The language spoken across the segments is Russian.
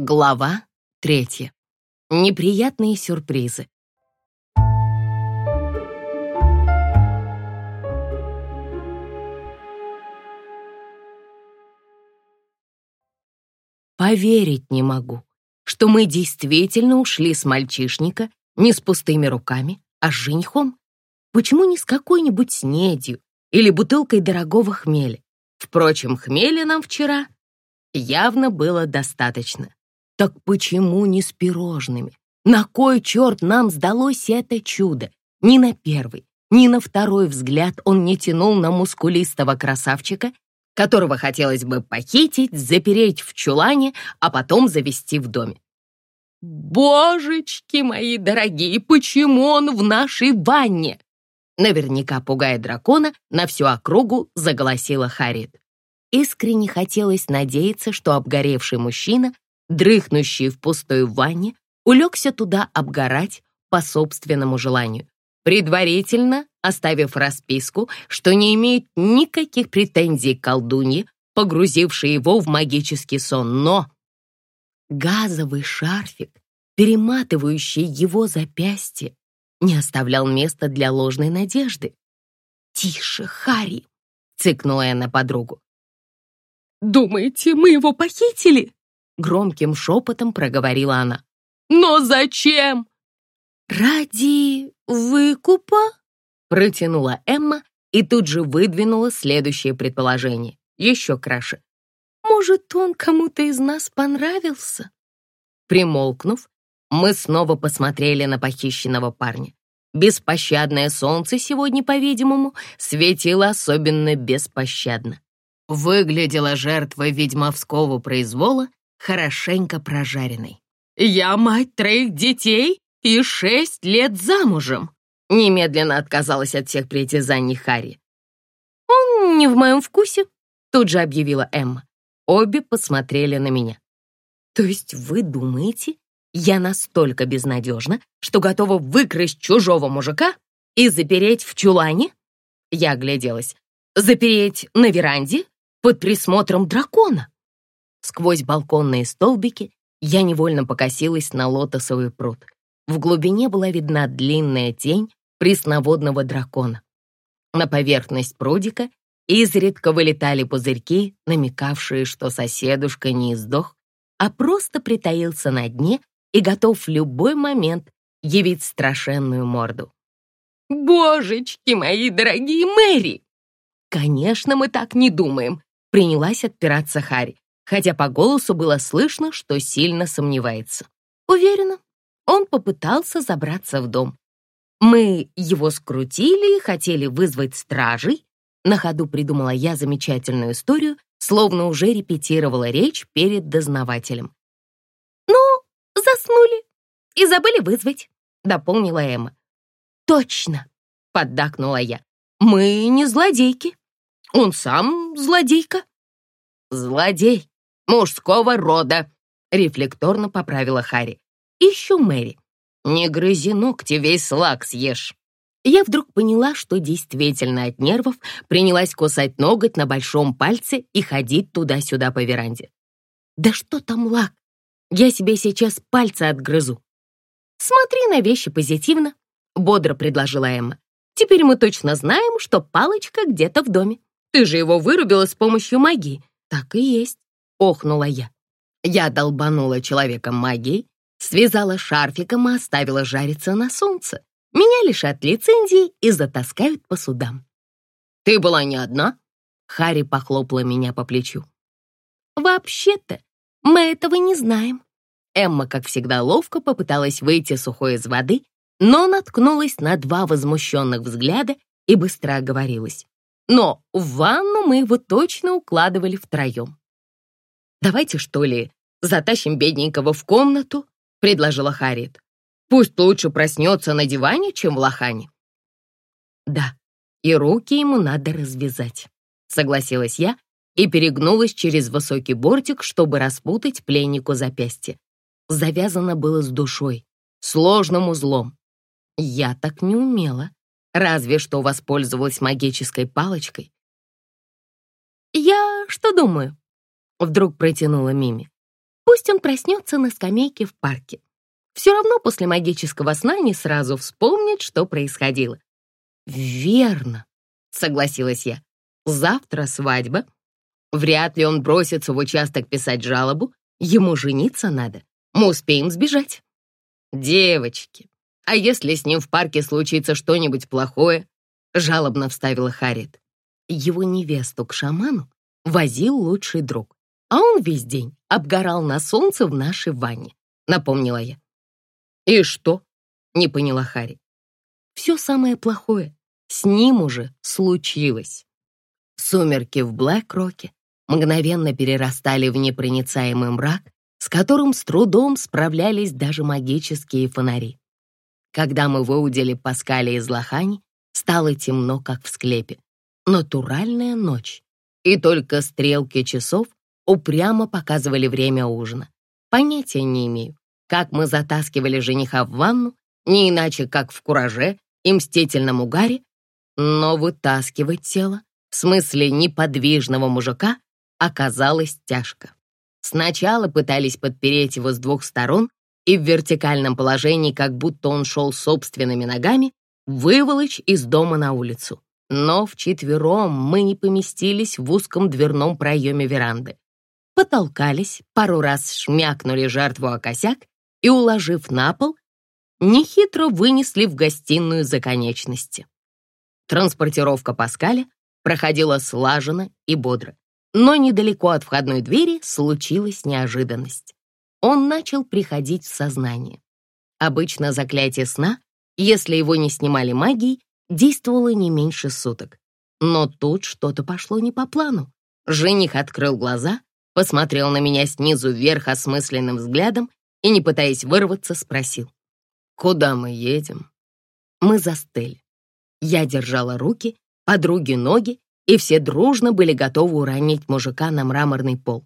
Глава третья. Неприятные сюрпризы. Поверить не могу, что мы действительно ушли с мальчишника не с пустыми руками, а с женихом. Почему не с какой-нибудь снедью или бутылкой дорогого хмеля? Впрочем, хмеля нам вчера явно было достаточно. Так почему не с пирожными? На кой черт нам сдалось это чудо? Ни на первый, ни на второй взгляд он не тянул на мускулистого красавчика, которого хотелось бы похитить, запереть в чулане, а потом завести в доме. «Божечки мои дорогие, почему он в нашей ванне?» Наверняка пугая дракона, на всю округу заголосила Харит. Искренне хотелось надеяться, что обгоревший мужчина дрыхнущий в пустой ванне, улегся туда обгорать по собственному желанию, предварительно оставив расписку, что не имеет никаких претензий к колдунье, погрузившей его в магический сон. Но газовый шарфик, перематывающий его запястье, не оставлял места для ложной надежды. «Тише, Харри!» — цыкнула я на подругу. «Думаете, мы его похитили?» Громким шепотом проговорила она. «Но зачем?» «Ради выкупа?» Протянула Эмма и тут же выдвинула следующее предположение, еще краше. «Может, он кому-то из нас понравился?» Примолкнув, мы снова посмотрели на похищенного парня. Беспощадное солнце сегодня, по-видимому, светило особенно беспощадно. Выглядела жертва ведьмовского произвола хорошенько прожаренной. «Я мать троих детей и шесть лет замужем!» Немедленно отказалась от всех притязаний Харри. «Он не в моем вкусе», — тут же объявила Эмма. Обе посмотрели на меня. «То есть вы думаете, я настолько безнадежна, что готова выкрасть чужого мужика и запереть в чулане?» Я огляделась. «Запереть на веранде под присмотром дракона?» Сквозь балконные столбики я невольно покосилась на лотосовый пруд. В глубине была видна длинная тень пресноводного дракона. На поверхность прудика изредка вылетали пузырьки, намекавшие, что соседушка не издох, а просто притаился на дне и готов в любой момент явить страшенную морду. «Божечки мои дорогие Мэри!» «Конечно, мы так не думаем», — принялась отпираться Харри хотя по голосу было слышно, что сильно сомневается. Уверена, он попытался забраться в дом. Мы его скрутили и хотели вызвать стражей. На ходу придумала я замечательную историю, словно уже репетировала речь перед дознавателем. «Ну, заснули и забыли вызвать», — дополнила Эмма. «Точно», — поддакнула я. «Мы не злодейки. Он сам злодейка». «Злодей», мужского рода», — рефлекторно поправила Харри. «Еще Мэри. Не грызи ногти, весь лак съешь». Я вдруг поняла, что действительно от нервов принялась кусать ноготь на большом пальце и ходить туда-сюда по веранде. «Да что там лак? Я себе сейчас пальцы отгрызу». «Смотри на вещи позитивно», — бодро предложила Эмма. «Теперь мы точно знаем, что палочка где-то в доме. Ты же его вырубила с помощью магии». «Так и есть. — охнула я. Я долбанула человеком магией, связала шарфиком и оставила жариться на солнце. Меня лишат лицензии и затаскают по судам. «Ты была не одна?» Харри похлопала меня по плечу. «Вообще-то мы этого не знаем». Эмма, как всегда, ловко попыталась выйти сухой из воды, но наткнулась на два возмущенных взгляда и быстро оговорилась. Но в ванну мы его точно укладывали втроем. «Давайте, что ли, затащим бедненького в комнату?» — предложила Харриет. «Пусть лучше проснется на диване, чем в лохане». «Да, и руки ему надо развязать», — согласилась я и перегнулась через высокий бортик, чтобы распутать пленнику запястье. Завязано было с душой, сложным узлом. Я так не умела, разве что воспользовалась магической палочкой. «Я что думаю?» Вдруг протянула Мими. Пусть он проснется на скамейке в парке. Все равно после магического сна не сразу вспомнит, что происходило. «Верно», — согласилась я. «Завтра свадьба. Вряд ли он бросится в участок писать жалобу. Ему жениться надо. Мы успеем сбежать». «Девочки, а если с ним в парке случится что-нибудь плохое?» — жалобно вставила Харит. Его невесту к шаману возил лучший друг, а он весь день обгорал на солнце в нашей ванне, напомнила я. «И что?» — не поняла Харри. «Все самое плохое с ним уже случилось». Сумерки в Блэк-Роке мгновенно перерастали в непроницаемый мрак, с которым с трудом справлялись даже магические фонари. Когда мы выудили Паскаля из лохани, стало темно, как в склепе. Натуральная ночь. И только стрелки часов упрямо показывали время ужина. Понятия не имею, как мы затаскивали жениха в ванну, не иначе, как в кураже и мстительном угаре, но вытаскивать тело, в смысле неподвижного мужика, оказалось тяжко. Сначала пытались подпереть его с двух сторон и в вертикальном положении, как будто он шел собственными ногами, выволочь из дома на улицу. Но вчетвером мы не поместились в узком дверном проеме веранды. Потолкались, пару раз шмякнули жертву о косяк и, уложив на пол, нехитро вынесли в гостиную за конечности. Транспортировка Паскаля проходила слаженно и бодро. Но недалеко от входной двери случилась неожиданность. Он начал приходить в сознание. Обычно заклятие сна, если его не снимали магией, действовало не меньше суток. Но тут что-то пошло не по плану. Жених открыл глаза, посмотрел на меня снизу вверх осмысленным взглядом и, не пытаясь вырваться, спросил. «Куда мы едем?» Мы застыли. Я держала руки, подруги ноги и все дружно были готовы уронить мужика на мраморный пол.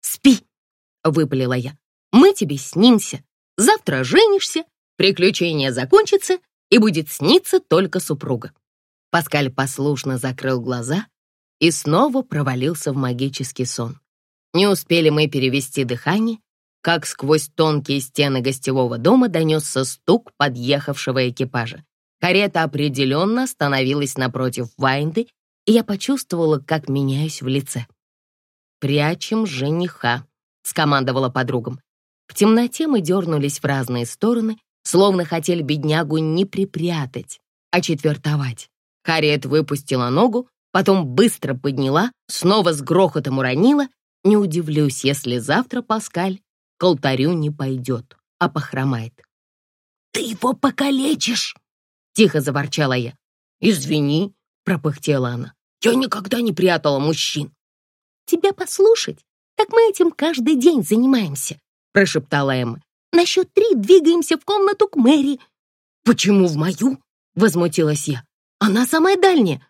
«Спи!» — выпалила я. «Мы тебе снимся. Завтра женишься, приключение закончится, и будет сниться только супруга». Паскаль послушно закрыл глаза и снова провалился в магический сон. Не успели мы перевести дыхание, как сквозь тонкие стены гостевого дома донесся стук подъехавшего экипажа. Карета определенно остановилась напротив Вайнды и я почувствовала, как меняюсь в лице. «Прячем жениха», — скомандовала подругам. В темноте мы дернулись в разные стороны, словно хотели беднягу не припрятать, а четвертовать. Харриет выпустила ногу, потом быстро подняла, снова с грохотом уронила. Не удивлюсь, если завтра Паскаль к алтарю не пойдет, а похромает. «Ты его покалечишь!» — тихо заворчала я. «Извини», — пропыхтела она. Я никогда не прятала мужчин. Тебя послушать? Так мы этим каждый день занимаемся, прошептала Эмма. На счет три двигаемся в комнату к Мэри. Почему в мою? Возмутилась я. Она самая дальняя.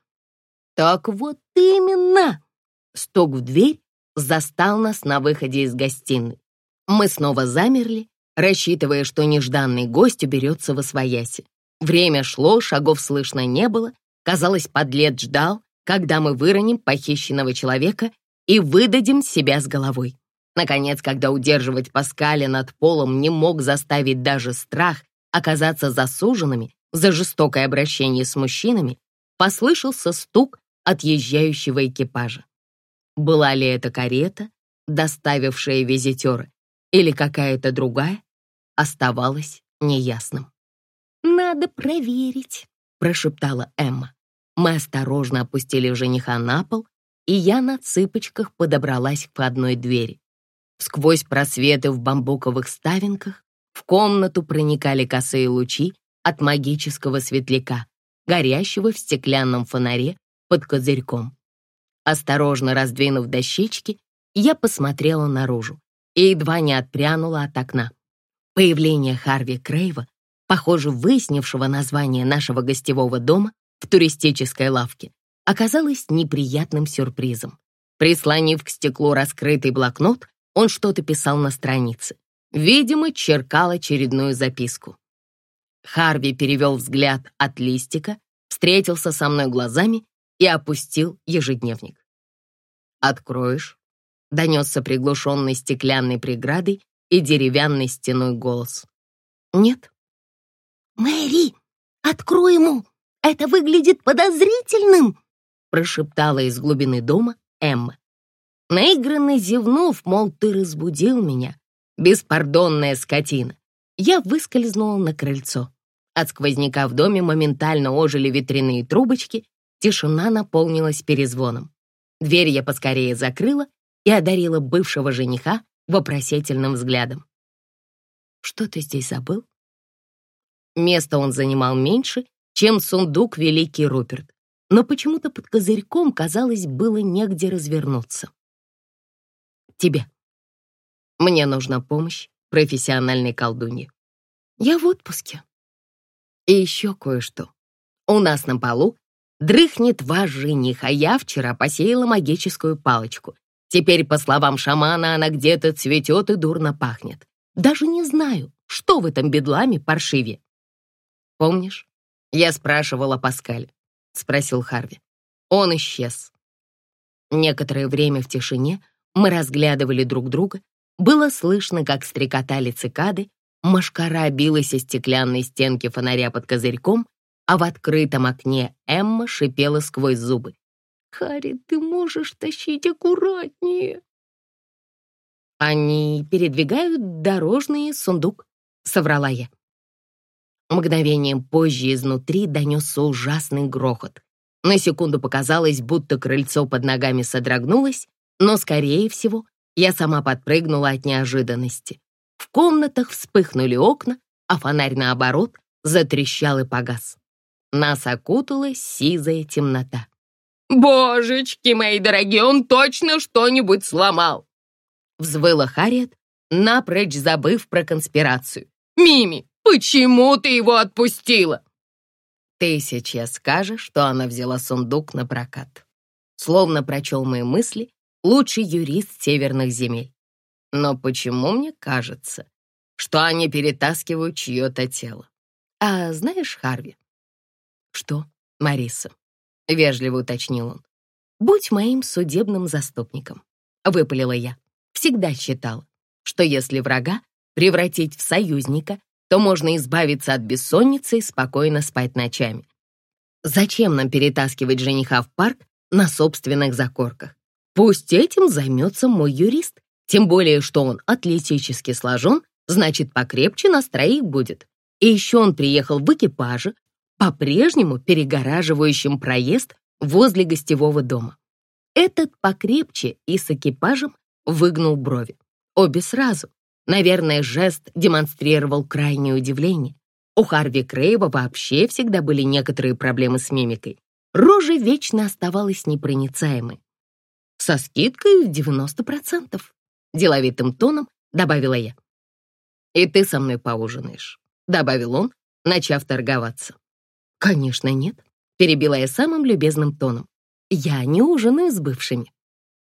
Так вот именно. Стук в дверь застал нас на выходе из гостиной. Мы снова замерли, рассчитывая, что нежданный гость уберется во свояси. Время шло, шагов слышно не было. Казалось, подлец ждал, когда мы выроним похищенного человека и выдадим себя с головой. Наконец, когда удерживать Паскаля над полом не мог заставить даже страх оказаться засуженными за жестокое обращение с мужчинами, послышался стук отъезжающего экипажа. Была ли это карета, доставившая визитера, или какая-то другая, оставалось неясным. «Надо проверить», — прошептала Эмма. Мы осторожно опустили жениха на пол, и я на цыпочках подобралась к входной двери. Сквозь просветы в бамбуковых ставинках в комнату проникали косые лучи от магического светляка, горящего в стеклянном фонаре под козырьком. Осторожно раздвинув дощечки, я посмотрела наружу и едва не отпрянула от окна. Появление Харви Крейва, похоже, выяснившего название нашего гостевого дома, в туристической лавке оказалось неприятным сюрпризом. Прислонив к стеклу раскрытый блокнот, он что-то писал на странице. Видимо, черкал очередную записку. Харви перевел взгляд от листика, встретился со мной глазами и опустил ежедневник. «Откроешь?» донесся приглушенный стеклянной преградой и деревянной стеной голос. «Нет». «Мэри, открой ему! Это выглядит подозрительным!» прошептала из глубины дома Эмма. Наигранно зевнув, мол, ты разбудил меня, беспардонная скотина, я выскользнула на крыльцо. От сквозняка в доме моментально ожили ветряные трубочки, тишина наполнилась перезвоном. Дверь я поскорее закрыла и одарила бывшего жениха вопросительным взглядом. «Что ты здесь забыл?» Место он занимал меньше, чем сундук Великий Руперт, но почему-то под козырьком, казалось, было негде развернуться. «Тебе. Мне нужна помощь профессиональной колдуньи. Я в отпуске. И еще кое-что. У нас на полу дрыхнет ваш жених, а я вчера посеяла магическую палочку. Теперь, по словам шамана, она где-то цветет и дурно пахнет. Даже не знаю, что в этом бедламе паршиве. Помнишь, я спрашивала Паскаль, спросил Харви. Он исчез. Некоторое время в тишине мы разглядывали друг друга. Было слышно, как стрекотали цикады, машкара билась о стеклянной стенке фонаря под козырьком, а в открытом окне Эмма шипела сквозь зубы. «Харри, ты можешь тащить аккуратнее!» «Они передвигают дорожный сундук», — соврала я. Мгновением позже изнутри донесся ужасный грохот. На секунду показалось, будто крыльцо под ногами содрогнулось, но, скорее всего, я сама подпрыгнула от неожиданности. В комнатах вспыхнули окна, а фонарь, наоборот, затрещал и погас. Нас окутала сизая темнота. «Божечки мои дорогие, он точно что-нибудь сломал!» Взвыла Харриет, напрочь забыв про конспирацию. «Мими, почему ты его отпустила?» Ты сейчас скажешь, что она взяла сундук на прокат. Словно прочел мои мысли лучший юрист северных земель. Но почему мне кажется, что они перетаскивают чье-то тело? А знаешь, Харви? Что, Мариса? Вежливо уточнил он. Будь моим судебным заступником. Выпалила я. Всегда считала, что если врага превратить в союзника, то можно избавиться от бессонницы и спокойно спать ночами. Зачем нам перетаскивать жениха в парк на собственных закорках? Пусть этим займется мой юрист, тем более, что он атлетически сложен, значит, покрепче нас троих будет. И еще он приехал в экипаже, по-прежнему перегораживающим проезд возле гостевого дома. Этот покрепче и с экипажем выгнул брови. Обе сразу. Наверное, жест демонстрировал крайнее удивление. У Харви Крейва вообще всегда были некоторые проблемы с мимикой. Рожа вечно оставалась непроницаемой. Со скидкой в 90%. Деловитым тоном добавила я. «И ты со мной поужинаешь», — добавил он, начав торговаться. «Конечно нет», — перебила я самым любезным тоном. «Я не ужинаю с бывшими».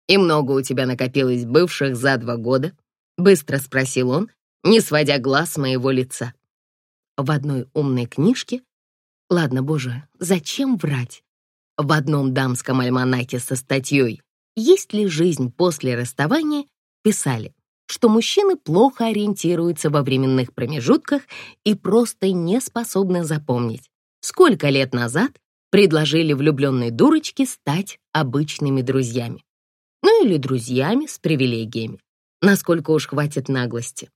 «И много у тебя накопилось бывших за два года?» — быстро спросил он, не сводя глаз с моего лица. В одной умной книжке... Ладно, боже, зачем врать? В одном дамском альманахе со статьей «Есть ли жизнь после расставания?» писали, что мужчины плохо ориентируются во временных промежутках и просто не способны запомнить, сколько лет назад предложили влюбленной дурочке стать обычными друзьями. Ну или друзьями с привилегиями насколько уж хватит наглости.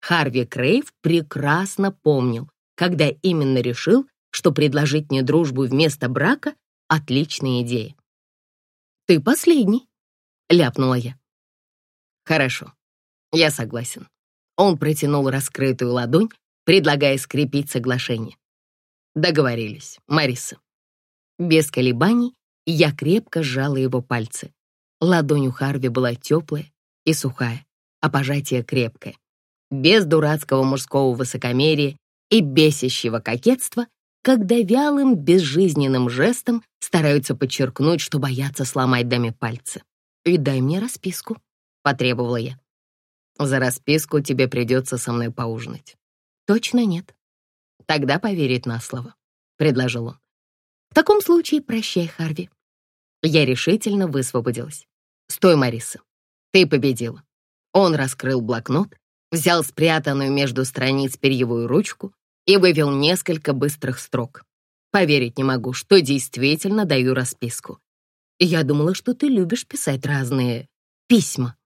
Харви Крейв прекрасно помнил, когда именно решил, что предложить мне дружбу вместо брака — отличная идея. «Ты последний», — ляпнула я. «Хорошо, я согласен». Он протянул раскрытую ладонь, предлагая скрепить соглашение. Договорились, Мариса. Без колебаний я крепко сжала его пальцы. Ладонь у Харви была теплая, и сухая, а пожатие крепкое. Без дурацкого мужского высокомерия и бесящего кокетства, когда вялым, безжизненным жестом стараются подчеркнуть, что боятся сломать даме пальцы. «И дай мне расписку», — потребовала я. «За расписку тебе придется со мной поужинать». «Точно нет». «Тогда поверить на слово», — предложил он. «В таком случае прощай, Харви». Я решительно высвободилась. «Стой, Мариса. Ты победила. Он раскрыл блокнот, взял спрятанную между страниц перьевую ручку и вывел несколько быстрых строк. Поверить не могу, что действительно даю расписку. Я думала, что ты любишь писать разные письма.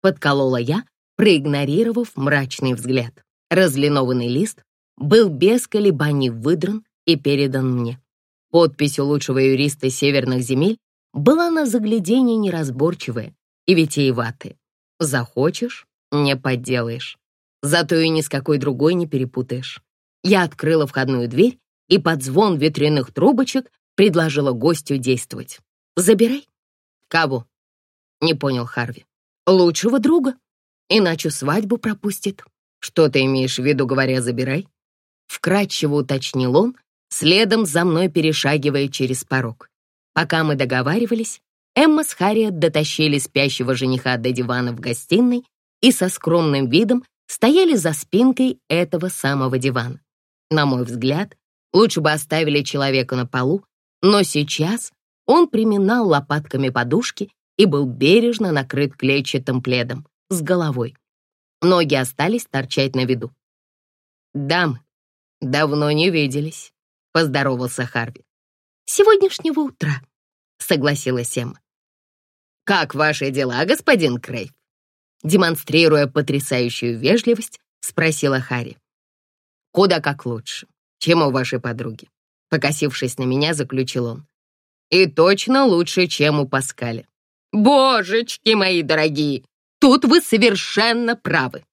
Подколола я, проигнорировав мрачный взгляд. Разлинованный лист был без колебаний выдран и передан мне. Подпись у лучшего юриста северных земель была на заглядение неразборчивая и витиеватая. Захочешь — не подделаешь. Зато и ни с какой другой не перепутаешь. Я открыла входную дверь и под звон ветряных трубочек предложила гостю действовать. «Забирай». «Кого?» — не понял Харви. «Лучшего друга, иначе свадьбу пропустит». «Что ты имеешь в виду, говоря «забирай»?» Вкратчиво уточнил он, следом за мной перешагивая через порог. Пока мы договаривались, Эмма с Харриет дотащили спящего жениха до дивана в гостиной и со скромным видом стояли за спинкой этого самого дивана. На мой взгляд, лучше бы оставили человека на полу, но сейчас он приминал лопатками подушки и был бережно накрыт клетчатым пледом с головой. Ноги остались торчать на виду. «Дамы, давно не виделись», — поздоровался Харви. «Сегодняшнего утра», — согласилась Эмма. «Как ваши дела, господин Крейв?» Демонстрируя потрясающую вежливость, спросила Харри. «Куда как лучше, чем у вашей подруги», покосившись на меня, заключил он. «И точно лучше, чем у Паскаля». «Божечки мои дорогие, тут вы совершенно правы!»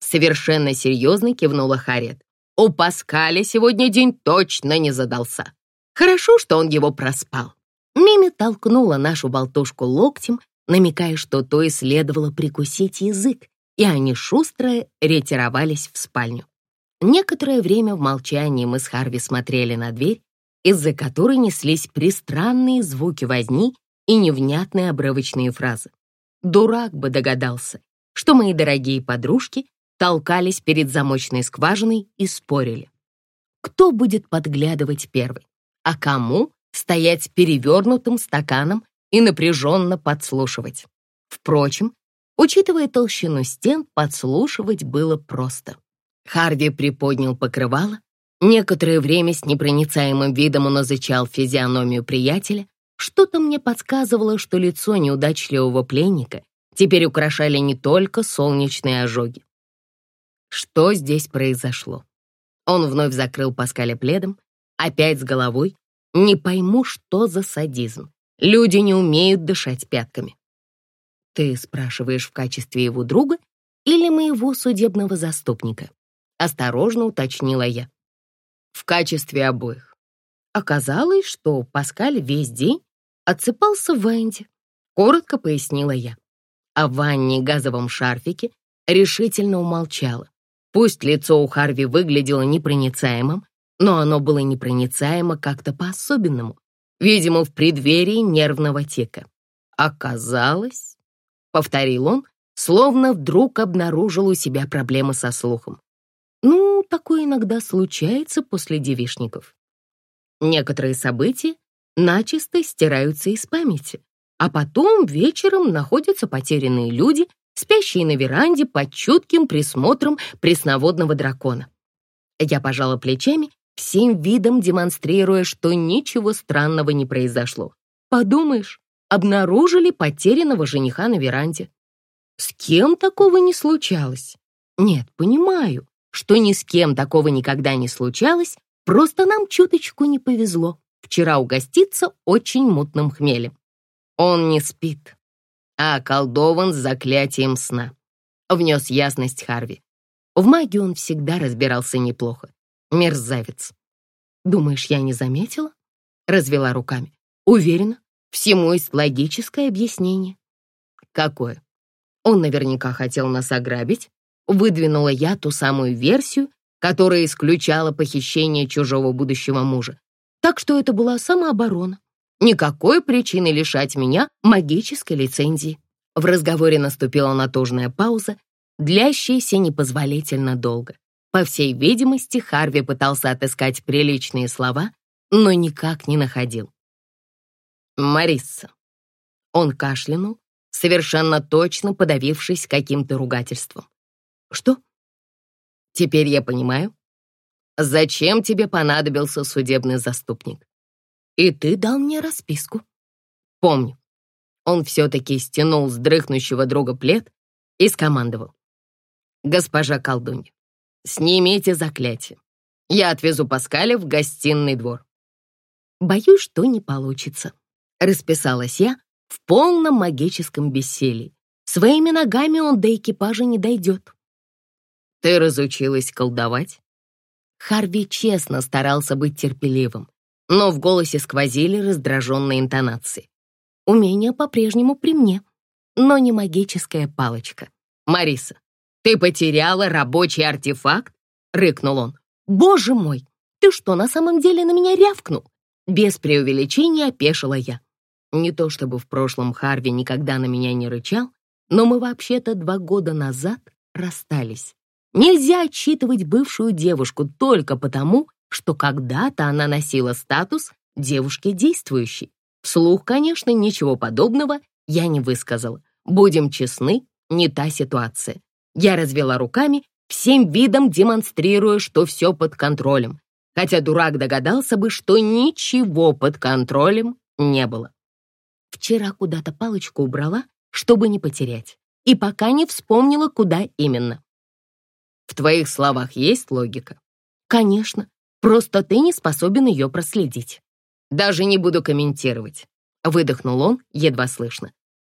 Совершенно серьезно кивнула Харриет. «У Паскаля сегодня день точно не задался. Хорошо, что он его проспал». Мими толкнула нашу болтушку локтем, намекая, что то и следовало прикусить язык, и они шустро ретировались в спальню. Некоторое время в молчании мы с Харви смотрели на дверь, из-за которой неслись пристранные звуки возни и невнятные обрывочные фразы. Дурак бы догадался, что мои дорогие подружки толкались перед замочной скважиной и спорили. Кто будет подглядывать первый, а кому стоять перевернутым стаканом и напряженно подслушивать. Впрочем, учитывая толщину стен, подслушивать было просто. Харви приподнял покрывало, некоторое время с непроницаемым видом он изучал физиономию приятеля, что-то мне подсказывало, что лицо неудачливого пленника теперь украшали не только солнечные ожоги. Что здесь произошло? Он вновь закрыл Паскаля пледом, опять с головой. Не пойму, что за садизм. Люди не умеют дышать пятками. Ты спрашиваешь в качестве его друга или моего судебного заступника? Осторожно уточнила я. В качестве обоих. Оказалось, что Паскаль весь день отсыпался в ванне, коротко пояснила я. А в ванне газовом шарфике решительно умолчала. Пусть лицо у Харви выглядело непроницаемым, но оно было непроницаемо как-то по-особенному, видимо, в преддверии нервного тика. «Оказалось», — повторил он, словно вдруг обнаружил у себя проблемы со слухом. «Ну, такое иногда случается после девишников. Некоторые события начисто стираются из памяти, а потом вечером находятся потерянные люди, спящие на веранде под чутким присмотром пресноводного дракона. Я пожала плечами всем видом демонстрируя, что ничего странного не произошло. Подумаешь, обнаружили потерянного жениха на веранде. С кем такого не случалось? Нет, понимаю, что ни с кем такого никогда не случалось, просто нам чуточку не повезло. Вчера угоститься очень мутным хмелем. Он не спит, а околдован заклятием сна. Внес ясность Харви. В магии он всегда разбирался неплохо. Мерзавец. Думаешь, я не заметила? Развела руками. Уверена, всему есть логическое объяснение. Какое? Он наверняка хотел нас ограбить. Выдвинула я ту самую версию, которая исключала похищение чужого будущего мужа. Так что это была самооборона. Никакой причины лишать меня магической лицензии. В разговоре наступила натужная пауза, длящаяся непозволительно долго. По всей видимости, Харви пытался отыскать приличные слова, но никак не находил. «Мариса». Он кашлянул, совершенно точно подавившись каким-то ругательством. «Что?» «Теперь я понимаю, зачем тебе понадобился судебный заступник. И ты дал мне расписку. Помню. Он все-таки стянул с дрыхнущего друга плед и скомандовал. «Госпожа колдунья, снимите заклятие. Я отвезу Паскаля в гостиный двор». «Боюсь, что не получится», — расписалась я в полном магическом бессилии. Своими ногами он до экипажа не дойдет. «Ты разучилась колдовать?» Харви честно старался быть терпеливым, но в голосе сквозили раздраженные интонации. Умение по-прежнему при мне, но не магическая палочка. «Мариса, ты потеряла рабочий артефакт?» — рыкнул он. «Боже мой, ты что, на самом деле на меня рявкнул?» Без преувеличения опешила я. Не то чтобы в прошлом Харви никогда на меня не рычал, но мы вообще-то два года назад расстались. Нельзя отчитывать бывшую девушку только потому, что когда-то она носила статус девушки действующей. Вслух, конечно, ничего подобного я не высказала. Будем честны, не та ситуация. Я развела руками, всем видом демонстрируя, что все под контролем. Хотя дурак догадался бы, что ничего под контролем не было. Вчера куда-то палочку убрала, чтобы не потерять. И пока не вспомнила, куда именно. В твоих словах есть логика? Конечно, просто ты не способен ее проследить. Даже не буду комментировать. Выдохнул он, едва слышно.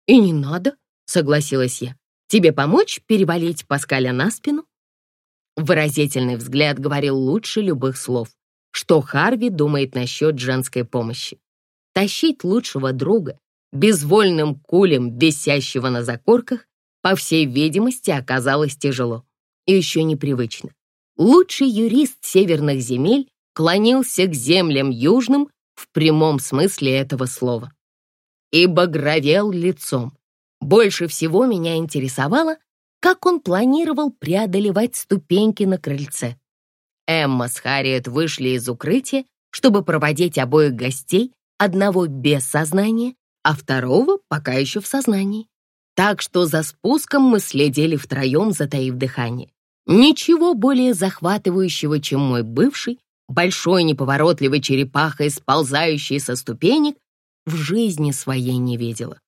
И не надо, согласилась я. Тебе помочь перевалить Паскаля на спину? Выразительный взгляд говорил лучше любых слов. Что Харви думает насчет женской помощи? Тащить лучшего друга, безвольным кулем, висящего на закорках, по всей видимости, оказалось тяжело и еще непривычно. Лучший юрист северных земель клонился к землям южным в прямом смысле этого слова. И багровел лицом. Больше всего меня интересовало, как он планировал преодолевать ступеньки на крыльце. Эмма с Харриет вышли из укрытия, чтобы проводить обоих гостей, одного без сознания, а второго пока еще в сознании. Так что за спуском мы следили втроем, затаив дыхание. Ничего более захватывающего, чем мой бывший, большой неповоротливой черепахой, сползающий со ступенек, в жизни своей не видела.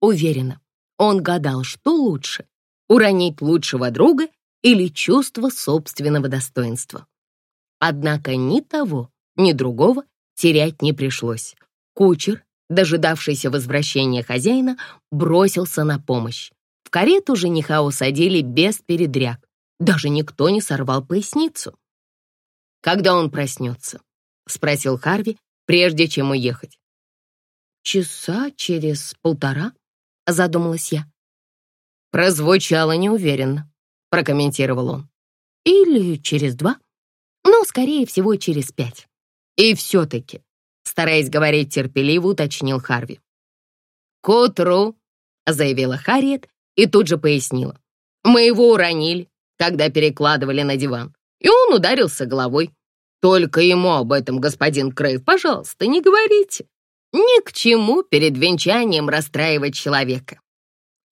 Уверена, он гадал, что лучше — уронить лучшего друга или чувство собственного достоинства. Однако ни того, ни другого терять не пришлось. Кучер, дожидавшийся возвращения хозяина, бросился на помощь. В карету жениха усадили без передряг. Даже никто не сорвал поясницу. «Когда он проснется?» — спросил Харви, прежде чем уехать. «Часа через полтора», — задумалась я. «Прозвучало неуверенно», — прокомментировал он. «Или через два, но, скорее всего, через пять. И все-таки», стараясь говорить терпеливо, уточнил Харви. «К утру», — заявила Харриет и тут же пояснила. «Мы его уронили, когда перекладывали на диван, и он ударился головой. Только ему об этом, господин Крейв, пожалуйста, не говорите. Ни к чему перед венчанием расстраивать человека.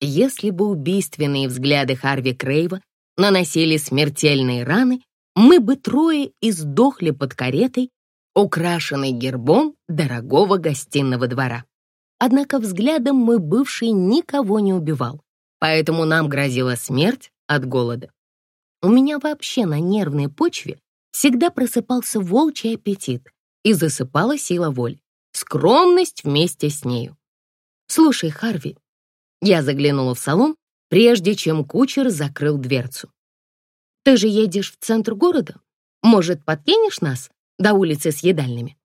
Если бы убийственные взгляды Харви Крейва наносили смертельные раны, мы бы трое издохли под каретой, украшенной гербом дорогого гостиного двора. Однако взглядом мой бывший никого не убивал, поэтому нам грозила смерть от голода. У меня вообще на нервной почве всегда просыпался волчий аппетит и засыпала сила воли, скромность вместе с нею. «Слушай, Харви», я заглянула в салон, прежде чем кучер закрыл дверцу. «Ты же едешь в центр города? Может, подкинешь нас до улицы с едальными?»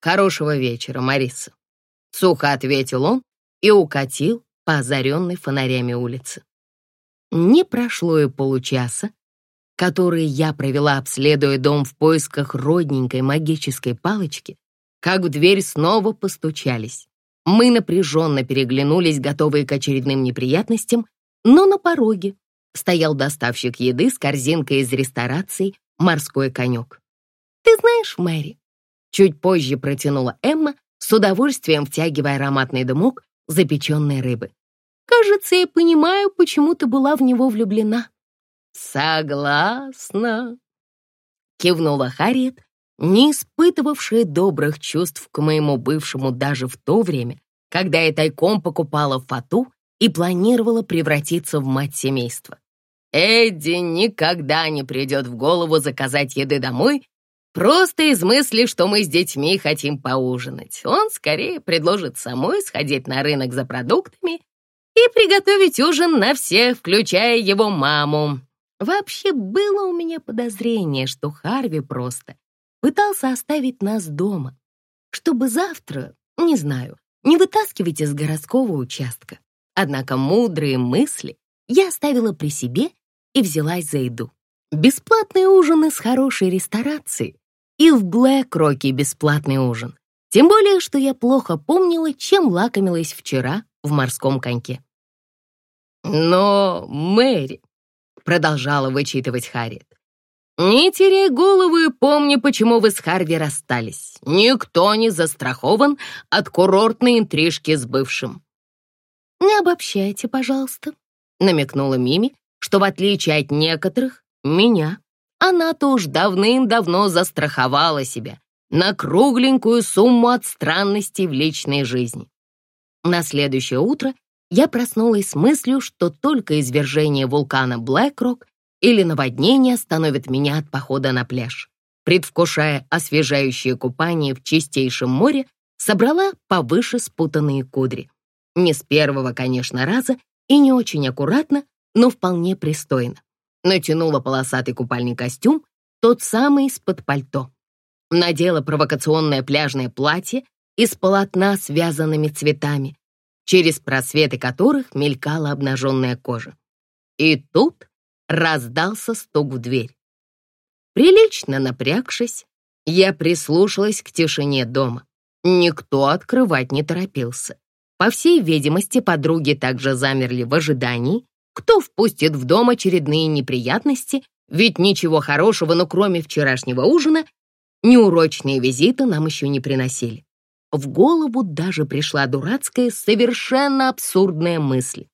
«Хорошего вечера, Мариса», — сухо ответил он и укатил по озаренной фонарями улице. Не прошло и получаса, которые я провела, обследуя дом в поисках родненькой магической палочки, как в дверь снова постучались. Мы напряженно переглянулись, готовые к очередным неприятностям, но на пороге стоял доставщик еды с корзинкой из ресторации «Морской конек». «Ты знаешь, Мэри?» Чуть позже протянула Эмма, с удовольствием втягивая ароматный дымок, запеченной рыбы. Кажется, я понимаю, почему ты была в него влюблена. Согласна, кивнула Харриет, не испытывавшая добрых чувств к моему бывшему даже в то время, когда я тайком покупала фату и планировала превратиться в мать семейства. Эдди никогда не придет в голову заказать еды домой просто из мысли, что мы с детьми хотим поужинать. Он скорее предложит самой сходить на рынок за продуктами и приготовить ужин на всех, включая его маму. Вообще было у меня подозрение, что Харви просто пытался оставить нас дома, чтобы завтра, не знаю, не вытаскивать из городского участка. Однако мудрые мысли я оставила при себе и взялась за еду. Бесплатный ужин из хорошей ресторации и в Блэк-Роке бесплатный ужин. Тем более, что я плохо помнила, чем лакомилась вчера в морском коньке. «Но, Мэри», — продолжала вычитывать Харриет, «не теряй голову и помни, почему вы с Харви расстались. Никто не застрахован от курортной интрижки с бывшим». «Не обобщайте, пожалуйста», — намекнула Мими, что в отличие от некоторых, меня, она-то уж давным-давно застраховала себя на кругленькую сумму от странностей в личной жизни. На следующее утро я проснулась с мыслью, что только извержение вулкана Блэкрок или наводнение остановит меня от похода на пляж. Предвкушая освежающее купание в чистейшем море, собрала повыше спутанные кудри. Не с первого, конечно, раза и не очень аккуратно, но вполне пристойно. Натянула полосатый купальный костюм, тот самый из-под пальто. Надела провокационное пляжное платье из полотна с вязаными цветами, через просветы которых мелькала обнаженная кожа. И тут раздался стук в дверь. Прилично напрягшись, я прислушалась к тишине дома. Никто открывать не торопился. По всей видимости, подруги также замерли в ожидании, кто впустит в дом очередные неприятности, ведь ничего хорошего, но кроме вчерашнего ужина, неурочные визиты нам еще не приносили. В голову даже пришла дурацкая, совершенно абсурдная мысль,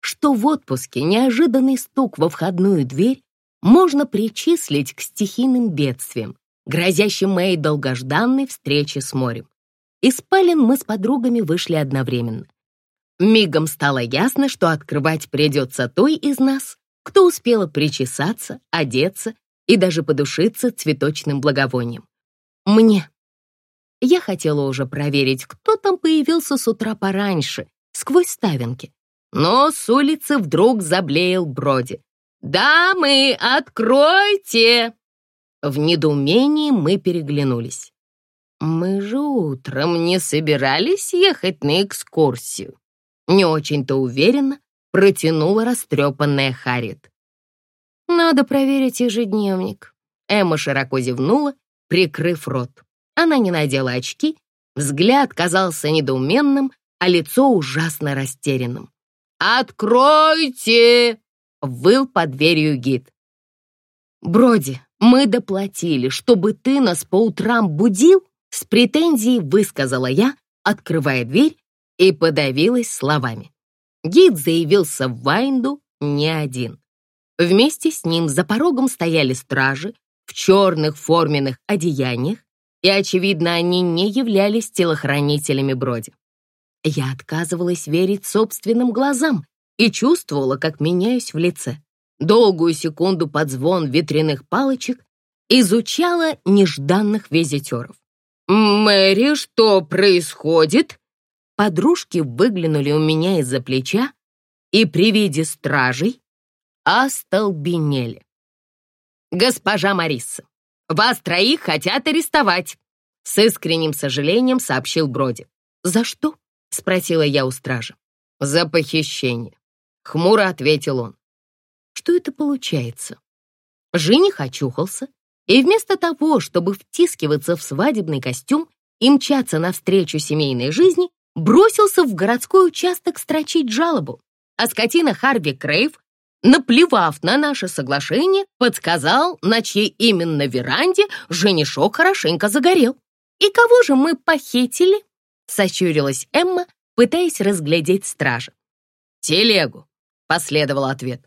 что в отпуске неожиданный стук во входную дверь можно причислить к стихийным бедствиям, грозящим моей долгожданной встрече с морем. Из спален мы с подругами вышли одновременно. Мигом стало ясно, что открывать придется той из нас, кто успела причесаться, одеться и даже подушиться цветочным благовонием. Мне. Я хотела уже проверить, кто там появился с утра пораньше, сквозь ставинки. Но с улицы вдруг заблеял Броди. «Дамы, откройте!» В недоумении мы переглянулись. «Мы же утром не собирались ехать на экскурсию», не очень-то уверенно протянула растрепанная Харит. «Надо проверить ежедневник». Эмма широко зевнула, прикрыв рот. Она не надела очки, взгляд казался недоуменным, а лицо ужасно растерянным. «Откройте!» — выл под дверью гид. «Броди, мы доплатили, чтобы ты нас по утрам будил?» С претензией высказала я, открывая дверь и подавилась словами. Гид заявился в Вайнду не один. Вместе с ним за порогом стояли стражи в черных форменных одеяниях, и, очевидно, они не являлись телохранителями Броди. Я отказывалась верить собственным глазам и чувствовала, как меняюсь в лице. Долгую секунду под звон ветряных палочек изучала нежданных визитеров. «Мэри, что происходит?» Подружки выглянули у меня из-за плеча и при виде стражей остолбенели. «Госпожа Мариса, вас троих хотят арестовать!» С искренним сожалением сообщил Броди. «За что?» — спросила я у стражи. «За похищение», — хмуро ответил он. «Что это получается?» Жених очухался, и вместо того, чтобы втискиваться в свадебный костюм и мчаться навстречу семейной жизни, бросился в городской участок строчить жалобу, а скотина Харви Крейв, наплевав на наше соглашение, подсказал, на чьей именно веранде женишок хорошенько загорел. «И кого же мы похитили?» — сощурилась Эмма, пытаясь разглядеть стража. «Телегу», — последовал ответ.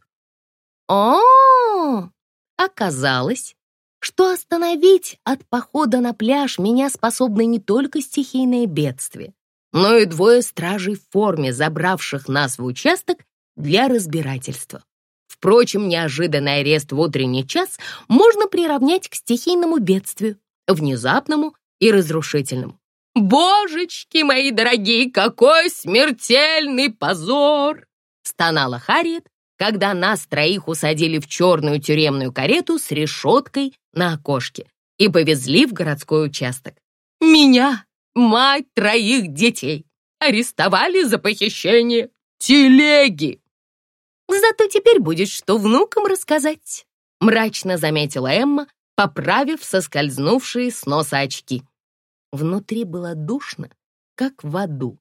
-о Оказалось, что остановить от похода на пляж меня способны не только стихийные бедствия, но и двое стражей в форме, забравших нас в участок для разбирательства. Впрочем, неожиданный арест в утренний час можно приравнять к стихийному бедствию, внезапному и разрушительному. «Божечки мои дорогие, какой смертельный позор!» стонала Харриет, когда нас троих усадили в черную тюремную карету с решеткой на окошке и повезли в городской участок. «Меня, мать троих детей, арестовали за похищение телеги!» Зато теперь будет что внукам рассказать», — мрачно заметила Эмма, поправив соскользнувшие с носа очки. Внутри было душно, как в аду.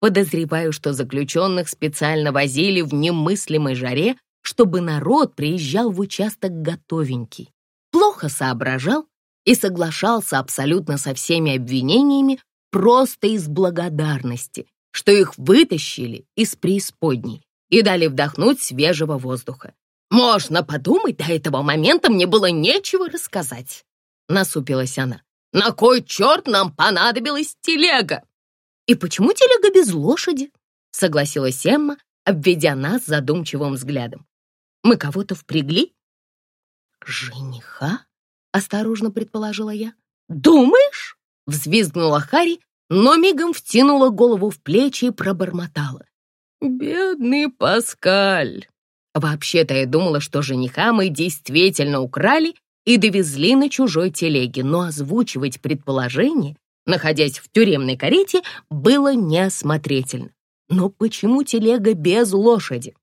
Подозреваю, что заключенных специально возили в немыслимой жаре, чтобы народ приезжал в участок готовенький. Плохо соображал и соглашался абсолютно со всеми обвинениями просто из благодарности, что их вытащили из преисподней и дали вдохнуть свежего воздуха. «Можно подумать, до этого момента мне было нечего рассказать», — насупилась она. «На кой черт нам понадобилась телега?» «И почему телега без лошади?» — согласилась Эмма, обведя нас задумчивым взглядом. «Мы кого-то впрягли?» «Жениха?» — осторожно предположила я. «Думаешь?» — взвизгнула Хари, но мигом втянула голову в плечи и пробормотала. «Бедный Паскаль!» Вообще-то я думала, что жениха мы действительно украли и довезли на чужой телеге, но озвучивать предположение, находясь в тюремной карете, было неосмотрительно. Но почему телега без лошади?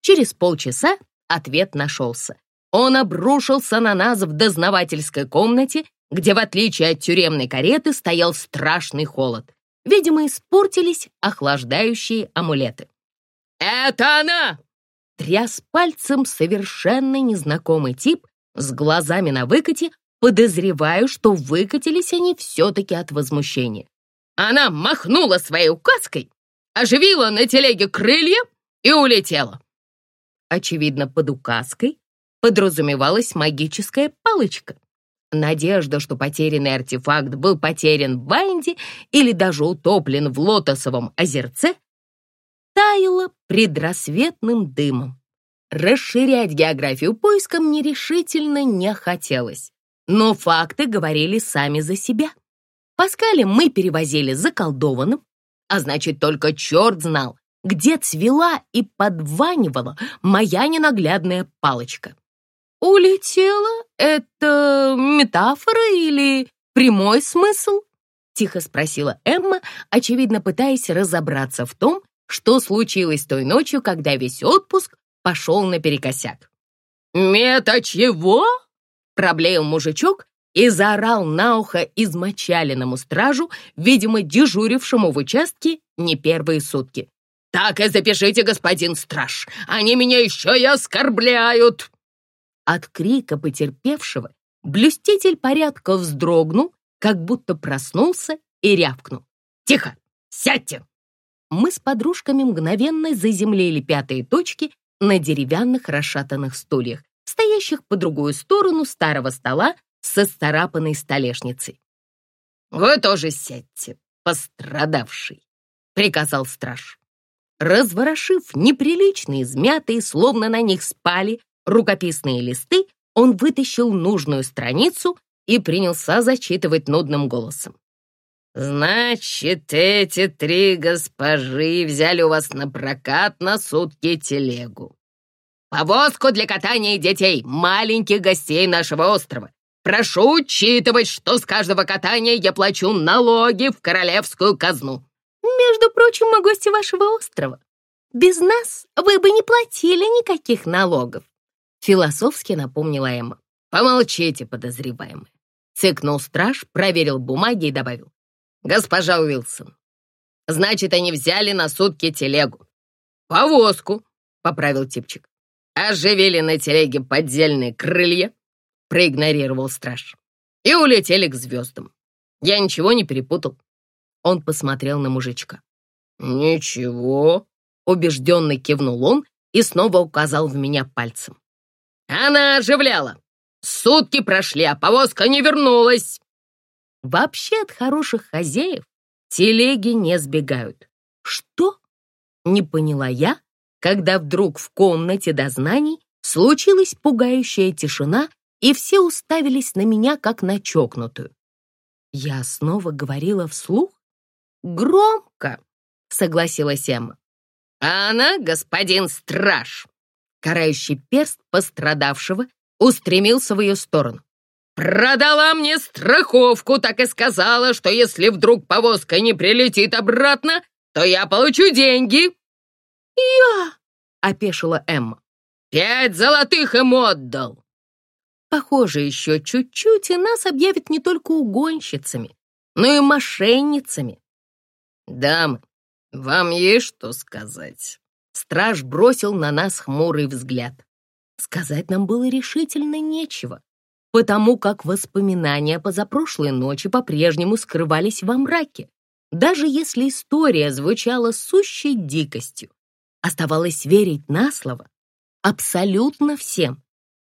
Через полчаса ответ нашелся. Он обрушился на нас в дознавательской комнате, где, в отличие от тюремной кареты, стоял страшный холод. Видимо, испортились охлаждающие амулеты. «Это она!» Тряс пальцем совершенно незнакомый тип с глазами на выкате, подозреваю, что выкатились они все-таки от возмущения. Она махнула своей указкой, оживила на телеге крылья и улетела. Очевидно, под указкой подразумевалась магическая палочка. Надежда, что потерянный артефакт был потерян в Вайнде или даже утоплен в лотосовом озерце, таяла предрассветным дымом. Расширять географию поиском нерешительно не хотелось, но факты говорили сами за себя. Паскаля мы перевозили заколдованным, а значит, только черт знал, где цвела и подванивала моя ненаглядная палочка. «Улетела? Это метафора или прямой смысл?» — тихо спросила Эмма, очевидно пытаясь разобраться в том, что случилось той ночью, когда весь отпуск пошел наперекосяк. «Мета чего?» — проблеял мужичок и заорал на ухо измочаленному стражу, видимо, дежурившему в участке не первые сутки. «Так и запишите, господин страж, они меня еще и оскорбляют!» От крика потерпевшего блюститель порядка вздрогнул, как будто проснулся и рявкнул. «Тихо! Сядьте!» Мы с подружками мгновенно заземлили пятые точки на деревянных расшатанных стульях, стоящих по другую сторону старого стола со старапанной столешницей. «Вы тоже сядьте, пострадавший», — приказал страж. Разворошив неприлично измятые, словно на них спали, рукописные листы, он вытащил нужную страницу и принялся зачитывать нудным голосом. «Значит, эти три госпожи взяли у вас на прокат на сутки телегу. Повозку для катания детей, маленьких гостей нашего острова. Прошу учитывать, что с каждого катания я плачу налоги в королевскую казну». «Между прочим, мы гости вашего острова. Без нас вы бы не платили никаких налогов», Философски напомнила Эмма. «Помолчите, подозреваемый!» Цыкнул страж, проверил бумаги и добавил. «Госпожа Уилсон, значит, они взяли на сутки телегу. Повозку!» — поправил типчик. «Оживили на телеге поддельные крылья!» — проигнорировал страж. «И улетели к звездам. Я ничего не перепутал». Он посмотрел на мужичка. «Ничего», — убежденно кивнул он и снова указал в меня пальцем. «Она оживляла. Сутки прошли, а повозка не вернулась». Вообще от хороших хозяев телеги не сбегают. Что? Не поняла я, когда вдруг в комнате дознаний случилась пугающая тишина, и все уставились на меня, как на чокнутую. Я снова говорила вслух? Громко, согласилась Эмма. А она, господин страж. Карающий перст пострадавшего устремился в ее сторону. «Продала мне страховку, так и сказала, что если вдруг повозка не прилетит обратно, то я получу деньги». «Я?» — опешила Эмма. «Пять золотых им отдал». Похоже, еще чуть-чуть, и нас объявят не только угонщицами, но и мошенницами. «Дамы, вам есть что сказать?» Страж бросил на нас хмурый взгляд. Сказать нам было решительно нечего, потому как воспоминания позапрошлой ночи по-прежнему скрывались во мраке. Даже если история звучала сущей дикостью, оставалось верить на слово абсолютно всем,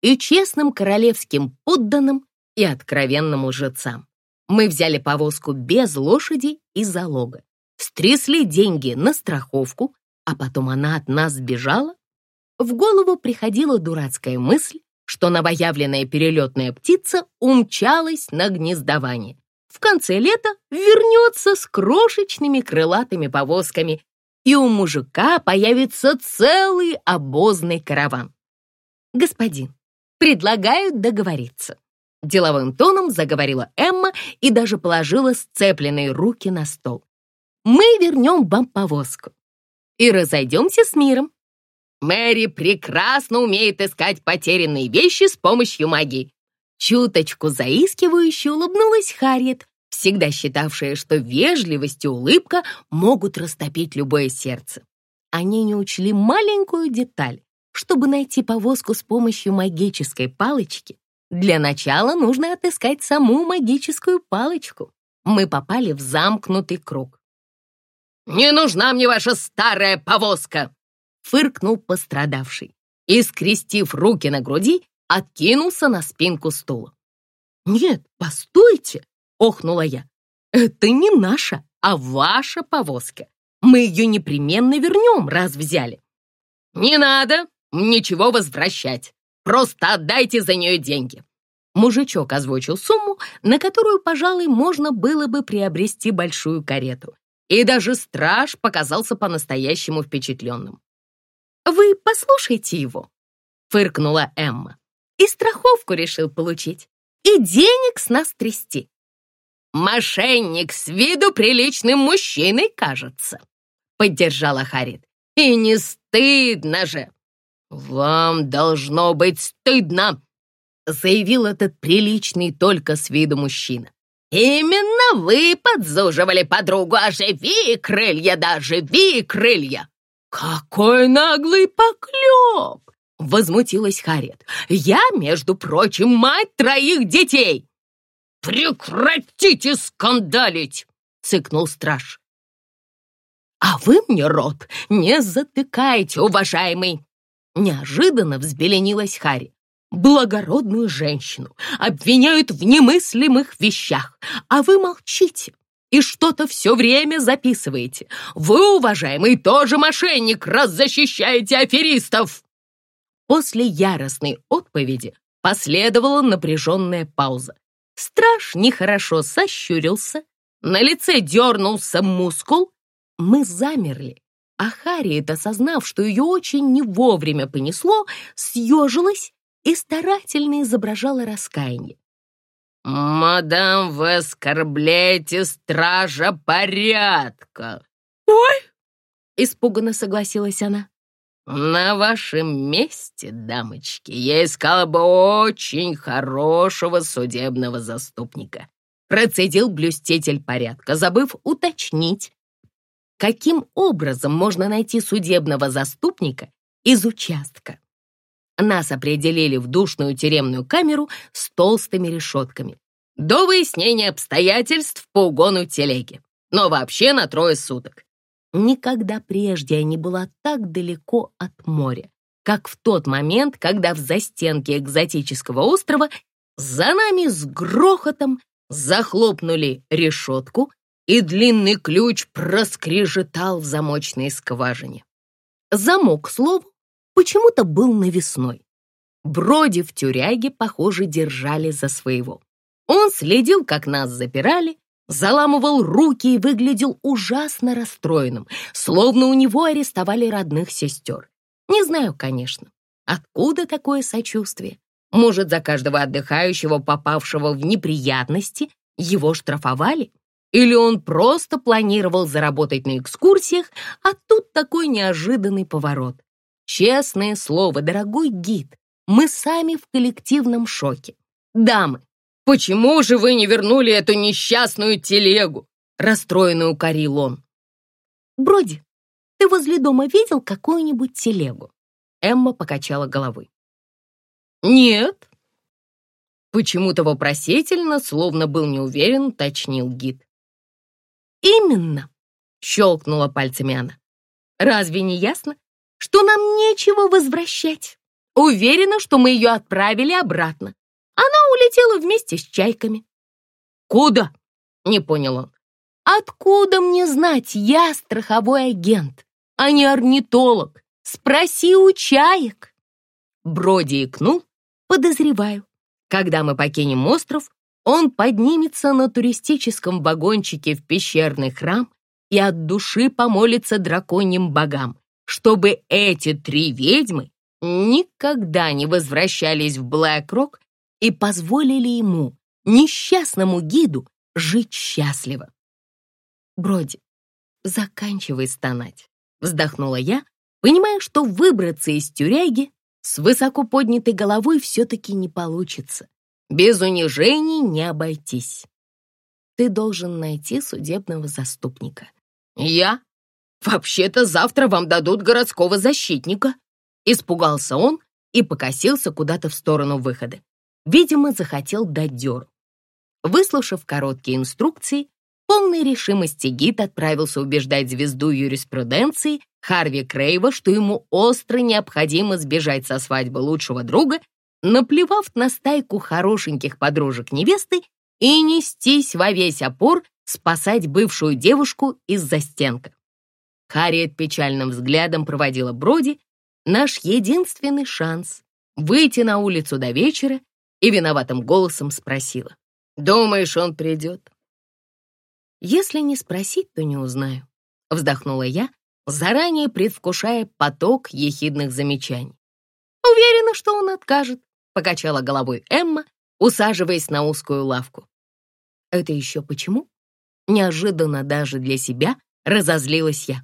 и честным королевским подданным, и откровенным лжецам. Мы взяли повозку без лошади и залога, стрясли деньги на страховку, а потом она от нас сбежала. В голову приходила дурацкая мысль, что новоявленная перелетная птица умчалась на гнездование. В конце лета вернется с крошечными крылатыми повозками, и у мужика появится целый обозный караван. «Господин, предлагают договориться». Деловым тоном заговорила Эмма и даже положила сцепленные руки на стол. «Мы вернем вам повозку и разойдемся с миром. Мэри прекрасно умеет искать потерянные вещи с помощью магии». Чуточку заискивающе улыбнулась Харриет, всегда считавшая, что вежливость и улыбка могут растопить любое сердце. Они не учли маленькую деталь. Чтобы найти повозку с помощью магической палочки, для начала нужно отыскать саму магическую палочку. Мы попали в замкнутый круг. «Не нужна мне ваша старая повозка!» фыркнул пострадавший и, скрестив руки на груди, откинулся на спинку стула. «Нет, постойте!» — охнула я. «Это не наша, а ваша повозка. Мы ее непременно вернем, раз взяли». «Не надо!» «Ничего возвращать. Просто отдайте за нее деньги». Мужичок озвучил сумму, на которую, пожалуй, можно было бы приобрести большую карету. И даже страж показался по-настоящему впечатленным. «Вы послушайте его», — фыркнула Эмма. «И страховку решил получить, и денег с нас трясти». «Мошенник с виду приличным мужчиной, кажется», — поддержала Харит. «И не стыдно же!» «Вам должно быть стыдно!» заявил этот приличный только с виду мужчина. «Именно вы подзуживали подругу, оживи крылья, да оживи крылья!» «Какой наглый поклеп!» — возмутилась Харет. «Я, между прочим, мать троих детей!» «Прекратите скандалить!» — цыкнул страж. «А вы мне рот не затыкайте, уважаемый!» Неожиданно взбеленилась Хари. Благородную женщину обвиняют в немыслимых вещах, а вы молчите и что-то все время записываете. Вы, уважаемый, тоже мошенник, раз защищаете аферистов!» После яростной отповеди последовала напряженная пауза. Страж нехорошо сощурился, на лице дернулся мускул. Мы замерли, а Харриет, осознав, что ее очень не вовремя понесло, съежилась и старательно изображала раскаяние. «Мадам, вы оскорбляете стража порядка!» «Ой!» — испуганно согласилась она. «На вашем месте, дамочки, я искала бы очень хорошего судебного заступника», процедил блюститель порядка, забыв уточнить, каким образом можно найти судебного заступника из участка. Нас определили в душную тюремную камеру с толстыми решетками. До выяснения обстоятельств по угону телеги. Но вообще на трое суток. Никогда прежде я не была так далеко от моря, как в тот момент, когда в застенке экзотического острова за нами с грохотом захлопнули решетку, и длинный ключ проскрежетал в замочной скважине. Замок, к слову, почему-то был навесной. Броди в тюряге, похоже, держали за своего. Он следил, как нас запирали, заламывал руки и выглядел ужасно расстроенным, словно у него арестовали родных сестер. Не знаю, конечно, откуда такое сочувствие. Может, за каждого отдыхающего, попавшего в неприятности, его штрафовали? Или он просто планировал заработать на экскурсиях, а тут такой неожиданный поворот. Честное слово, дорогой гид, мы сами в коллективном шоке. Дамы, «Почему же вы не вернули эту несчастную телегу?» Расстроенно укорил он. «Броди, ты возле дома видел какую-нибудь телегу?» Эмма покачала головой. «Нет». Почему-то вопросительно, словно был не уверен, уточнил гид. «Именно», — щелкнула пальцами она. «Разве не ясно, что нам нечего возвращать? Уверена, что мы ее отправили обратно. Она улетела вместе с чайками. «Куда?» — не понял он. «Откуда мне знать? Я страховой агент, а не орнитолог. Спроси у чаек». Броди икнул. «Подозреваю, когда мы покинем остров, он поднимется на туристическом вагончике в пещерный храм и от души помолится драконьим богам, чтобы эти три ведьмы никогда не возвращались в Блэк-Рок и позволили ему, несчастному гиду, жить счастливо. «Броди, заканчивай стонать», — вздохнула я, понимая, что выбраться из тюряги с высоко поднятой головой все-таки не получится. Без унижений не обойтись. Ты должен найти судебного заступника. Я? Вообще-то завтра вам дадут городского защитника. Испугался он и покосился куда-то в сторону выхода. Видимо, захотел дать дёру. Выслушав короткие инструкции, полной решимости гид отправился убеждать звезду юриспруденции Харви Крейва, что ему остро необходимо сбежать со свадьбы лучшего друга, наплевав на стайку хорошеньких подружек невесты и нестись во весь опор спасать бывшую девушку из застенка. Харриет печальным взглядом проводила Броди, наш единственный шанс выйти на улицу до вечера и виноватым голосом спросила. «Думаешь, он придет?» «Если не спросить, то не узнаю», — вздохнула я, заранее предвкушая поток ехидных замечаний. «Уверена, что он откажет», — покачала головой Эмма, усаживаясь на узкую лавку. «Это еще почему?» Неожиданно даже для себя разозлилась я.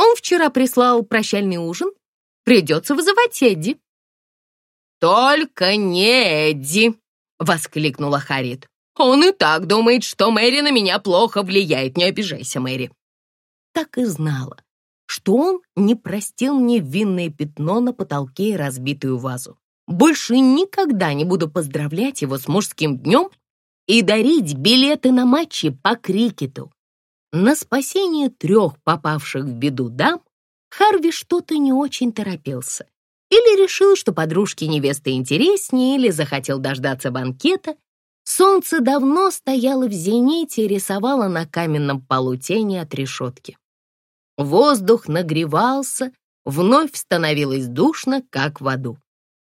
«Он вчера прислал прощальный ужин. Придется вызывать Эдди». «Только не Эдди!» — воскликнула Харит. «Он и так думает, что Мэри на меня плохо влияет. Не обижайся, Мэри». Так и знала, что он не простил мне винное пятно на потолке и разбитую вазу. Больше никогда не буду поздравлять его с мужским днем и дарить билеты на матчи по крикету. На спасение трех попавших в беду дам Харви что-то не очень торопился. Или решил, что подружки невесты интереснее, или захотел дождаться банкета. Солнце давно стояло в зените и рисовало на каменном полу тени от решетки. Воздух нагревался, вновь становилось душно, как в аду.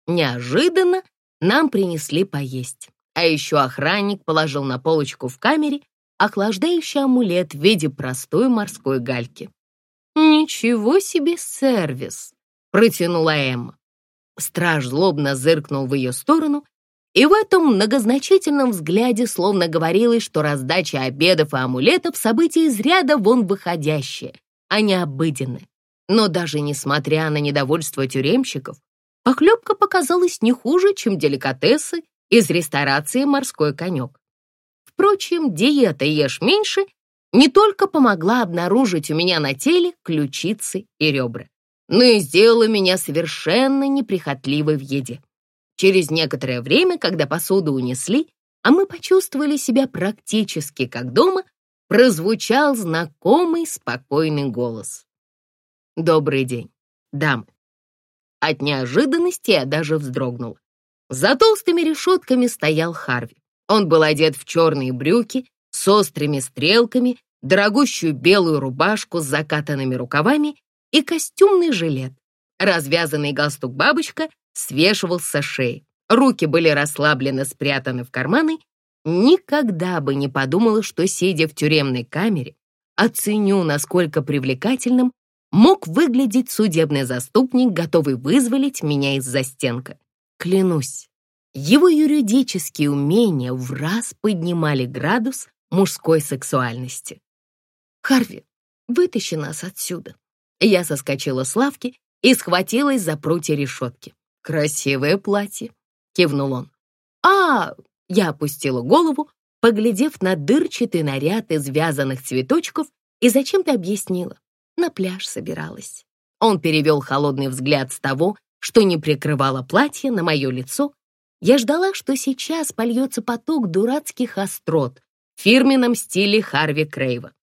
Неожиданно нам принесли поесть, а еще охранник положил на полочку в камере охлаждающий амулет в виде простой морской гальки. Ничего себе сервис! протянула Эмма. Страж злобно зыркнул в ее сторону, и в этом многозначительном взгляде словно говорилось, что раздача обедов и амулетов — событие из ряда вон выходящее, а не обыденное. Но даже несмотря на недовольство тюремщиков, похлебка показалась не хуже, чем деликатесы из ресторации «Морской конек». Впрочем, диета «Ешь меньше» не только помогла обнаружить у меня на теле ключицы и ребра но и сделала меня совершенно неприхотливой в еде. Через некоторое время, когда посуду унесли, а мы почувствовали себя практически как дома, прозвучал знакомый спокойный голос. «Добрый день, дамы». От неожиданности я даже вздрогнул. За толстыми решетками стоял Харви. Он был одет в черные брюки с острыми стрелками, дорогущую белую рубашку с закатанными рукавами и костюмный жилет. Развязанный галстук-бабочка свешивался со шеи. Руки были расслабленно спрятаны в карманы. Никогда бы не подумала, что, сидя в тюремной камере, оценю, насколько привлекательным мог выглядеть судебный заступник, готовый вызволить меня из застенка. Клянусь, его юридические умения в раз поднимали градус мужской сексуальности. «Харви, вытащи нас отсюда». Я соскочила с лавки и схватилась за прутья решетки. «Красивое платье», — кивнул он. «А!» — я опустила голову, поглядев на дырчатый наряд из вязаных цветочков и зачем-то объяснила. На пляж собиралась. Он перевел холодный взгляд с того, что не прикрывало платье на мое лицо. Я ждала, что сейчас польется поток дурацких острот в фирменном стиле Харви Крейва.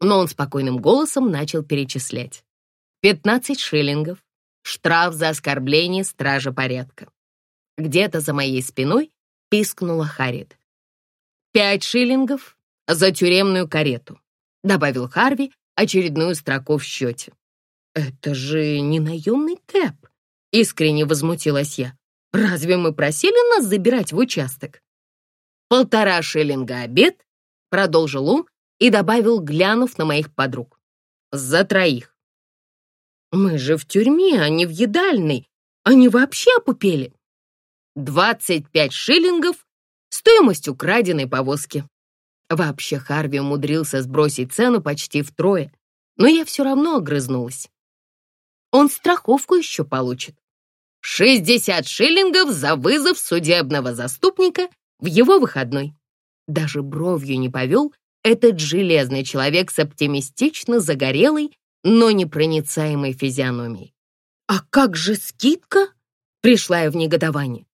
Но он спокойным голосом начал перечислять. 15 шиллингов, штраф за оскорбление стража порядка. Где-то за моей спиной пискнула Харит. «Пять шиллингов за тюремную карету», добавил Харви очередную строку в счете. «Это же не наемный кэп», — искренне возмутилась я. «Разве мы просили нас забирать в участок?» «Полтора шиллинга обед», — продолжил он и добавил, глянув на моих подруг. «За троих». Мы же в тюрьме, а не в едальной. Они вообще опупели. Двадцать пять шиллингов — стоимость украденной повозки. Вообще Харви умудрился сбросить цену почти втрое, но я все равно огрызнулась. Он страховку еще получит. Шестьдесят шиллингов за вызов судебного заступника в его выходной. Даже бровью не повел этот железный человек с оптимистично загорелой но непроницаемой физиономией. «А как же скидка?» — пришла я в негодование.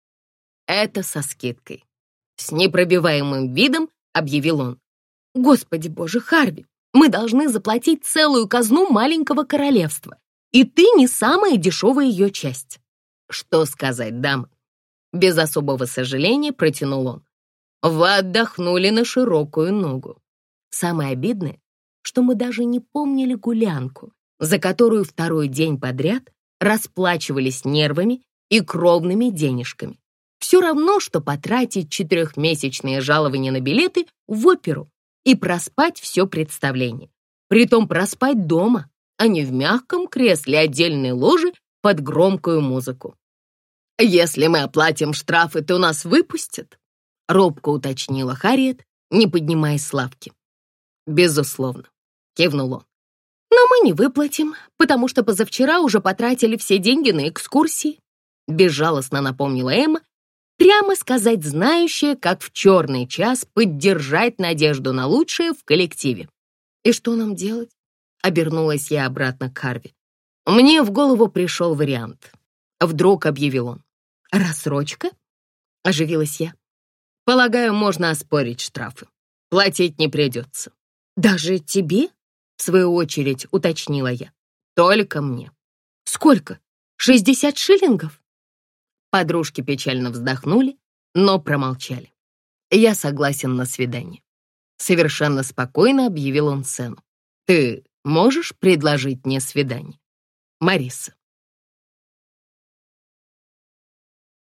«Это со скидкой». С непробиваемым видом объявил он. «Господи боже, Харви, мы должны заплатить целую казну маленького королевства, и ты не самая дешевая ее часть». «Что сказать, дама?» Без особого сожаления протянул он. «Вы отдохнули на широкую ногу. Самое обидное, что мы даже не помнили гулянку, за которую второй день подряд расплачивались нервами и кровными денежками. Все равно, что потратить четырехмесячные жалования на билеты в оперу и проспать все представление. Притом проспать дома, а не в мягком кресле отдельной ложи под громкую музыку. «Если мы оплатим штрафы, то нас выпустят?» — робко уточнила Харриет, не поднимаясь с лавки. «Безусловно», — кивнул он. «Но мы не выплатим, потому что позавчера уже потратили все деньги на экскурсии», — безжалостно напомнила Эмма, прямо сказать знающая, как в черный час поддержать надежду на лучшее в коллективе. «И что нам делать?» — обернулась я обратно к Харви. Мне в голову пришел вариант. Вдруг объявил он. «Рассрочка?» — оживилась я. «Полагаю, можно оспорить штрафы. Платить не придется». «Даже тебе?» В свою очередь уточнила я. «Только мне». «Сколько? Шестьдесят шиллингов?» Подружки печально вздохнули, но промолчали. «Я согласен на свидание». Совершенно спокойно объявил он сцену. «Ты можешь предложить мне свидание?» «Мариса».